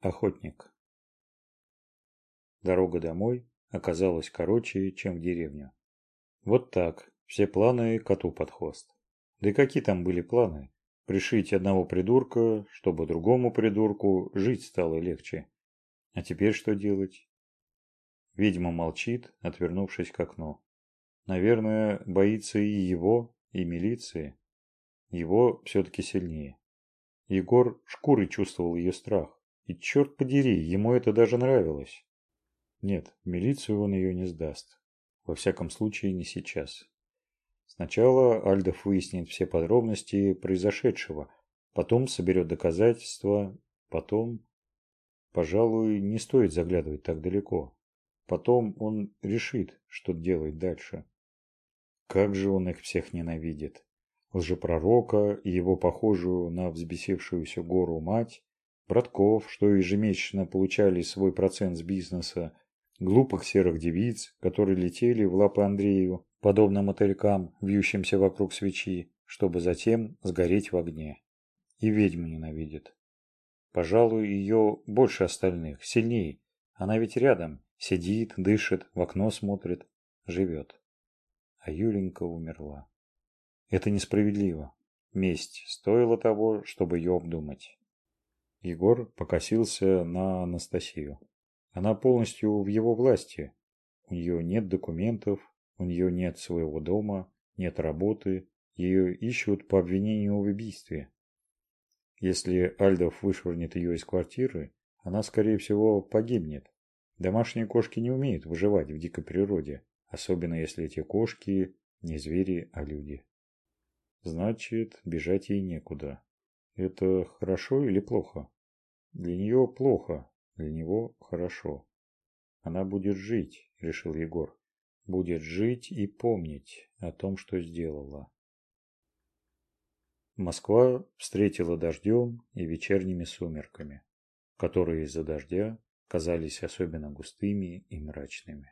охотник. Дорога домой оказалась короче, чем в деревню. Вот так, все планы коту под хвост. Да и какие там были планы? Пришить одного придурка, чтобы другому придурку жить стало легче. А теперь что делать? Ведьма молчит, отвернувшись к окну. Наверное, боится и его, и милиции. Его все-таки сильнее. Егор шкуры чувствовал ее страх. И черт подери, ему это даже нравилось. Нет, в милицию он ее не сдаст. Во всяком случае, не сейчас. Сначала Альдов выяснит все подробности произошедшего, потом соберет доказательства, потом... Пожалуй, не стоит заглядывать так далеко. Потом он решит, что делать дальше. Как же он их всех ненавидит. Лжепророка и его похожую на взбесившуюся гору мать, братков, что ежемесячно получали свой процент с бизнеса, глупых серых девиц, которые летели в лапы Андрею, подобно мотылькам, вьющимся вокруг свечи, чтобы затем сгореть в огне. И ведьму ненавидит. Пожалуй, ее больше остальных, сильнее. Она ведь рядом, сидит, дышит, в окно смотрит, живет. А Юленька умерла. Это несправедливо. Месть стоила того, чтобы ее обдумать. Егор покосился на Анастасию. Она полностью в его власти. У нее нет документов, у нее нет своего дома, нет работы, ее ищут по обвинению в убийстве. Если Альдов вышвырнет ее из квартиры, она, скорее всего, погибнет. Домашние кошки не умеют выживать в дикой природе, особенно если эти кошки не звери, а люди. Значит, бежать ей некуда это хорошо или плохо? Для нее плохо для него хорошо. Она будет жить решил егор. Будет жить и помнить о том что сделала. Москва встретила дождем и вечерними сумерками которые из-за дождя казались особенно густыми и мрачными.